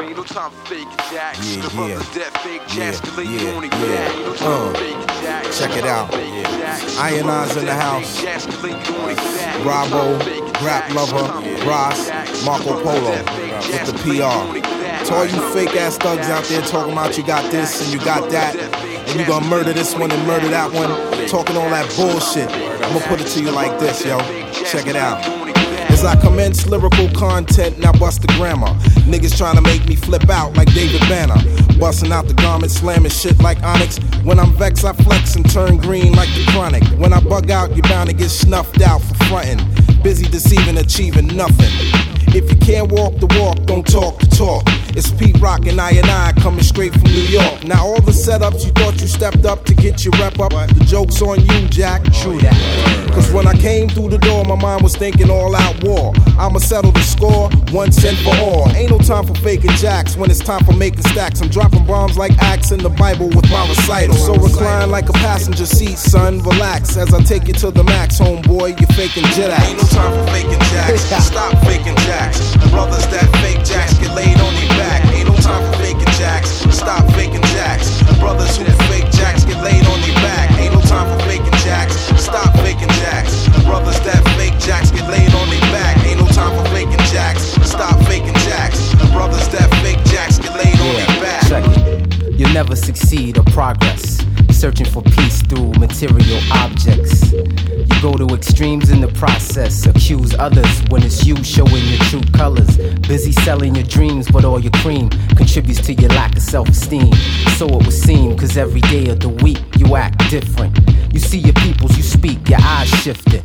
Ain't no time for fake jacks. Yeah, the yeah. brothers that fake Yeah, jacks, yeah, yeah, on the yeah. Ain't no time Uh, for fake jacks. check it out. Fake jacks. Iron Eyes in the house. fake jacks, link on the back. Bravo, Rap. Lover, Ross. Marco Polo, with the link on the PR. To all you fake ass thugs out there talking about you got this and you got that, and you gonna murder this one and murder that one, talking all that bullshit. I'm gonna put it to you like this, yo. Check it out. As I commence lyrical content, now bust the grammar. Niggas trying to make me flip out like David Banner. Busting out the garment, slamming shit like Onyx. When I'm vexed, I flex and turn green like the chronic. When I bug out, you're bound to get snuffed out for frontin'. Busy deceiving, achieving nothing. If you can't walk the walk, don't talk the talk. It's Pete Rock and INI coming straight from New York. Now all the setups you thought you stepped up to get your rep up, the joke's on you, Jack. True that. Cause when I came through the door, my mind was thinking all out war. I'ma settle the score once and for all. Ain't no time for faking jacks when it's time for making stacks. I'm dropping bombs like Acts in the Bible with my recital. So recline like a passenger seat, son. Relax as I take you to the max, homeboy. You're faking jet acts. Ain't no time for faking jacks. Stop faking jacks. Brothers that fake jacks get laid on their back. Ain't no time for faking jacks. Stop faking jacks. Brothers who fake jacks get laid on their back. Ain't no time for faking jacks. Stop faking jacks. Brothers that fake jacks get laid on their back. Ain't no time for faking jacks. Stop faking jacks. Brothers that fake jacks get laid on their back. Check it. You'll never succeed or progress. Searching for peace through material objects. Go to extremes in the process. Accuse others when it's you showing your true colors. Busy selling your dreams, but all your cream contributes to your lack of self esteem. So it would seem, cause every day of the week you act different. You see your peoples, you speak, your eyes shifted.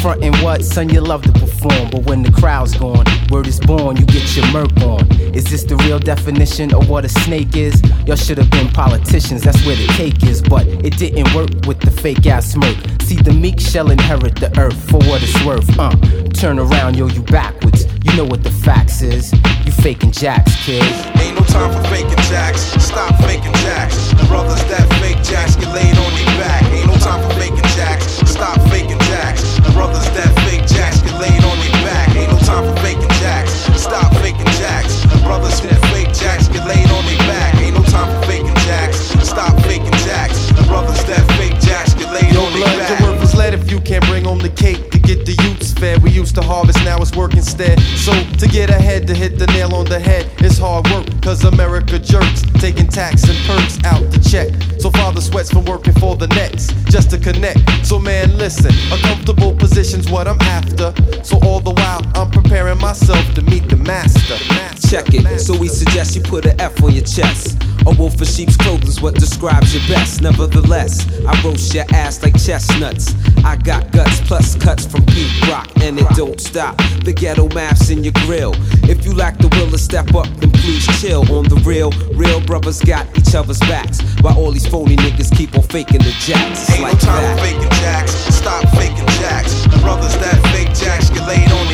Frontin' what, son, you love to perform, but when the crowd's gone, word is born, you get your murk on. Is this the real definition of what a snake is? Y'all should have been politicians, that's where the cake is, but it didn't work with the fake ass smirk. See, the meek shall inherit the earth for what it's worth. Uh, turn around, yo, you backwards. You know what the facts is. You faking jacks, kid. Ain't no time for faking jacks. Stop the cake to get the youths fed. We used to harvest, now it's work instead. So to get ahead, to hit the nail on the head, it's hard work, cause America jerks, taking tax and perks out the check. So father sweats from working for the next, just to connect. So man, listen, a comfortable position's what I'm after. So all the while, I'm preparing myself to meet the master. Check it. So we suggest you put an F on your chest. A wolf in sheep's clothing's what describes your best. Nevertheless, I roast your ass like chestnuts. I got guts plus cuts from Pete Rock, and it don't stop. The ghetto maps in your grill. If you lack the will to step up, then please chill. On the real, real brothers got each other's backs. While all these phony niggas keep on faking the jacks. It's Ain't like no time that. for faking jacks. Stop faking jacks. Brothers that fake jacks get laid on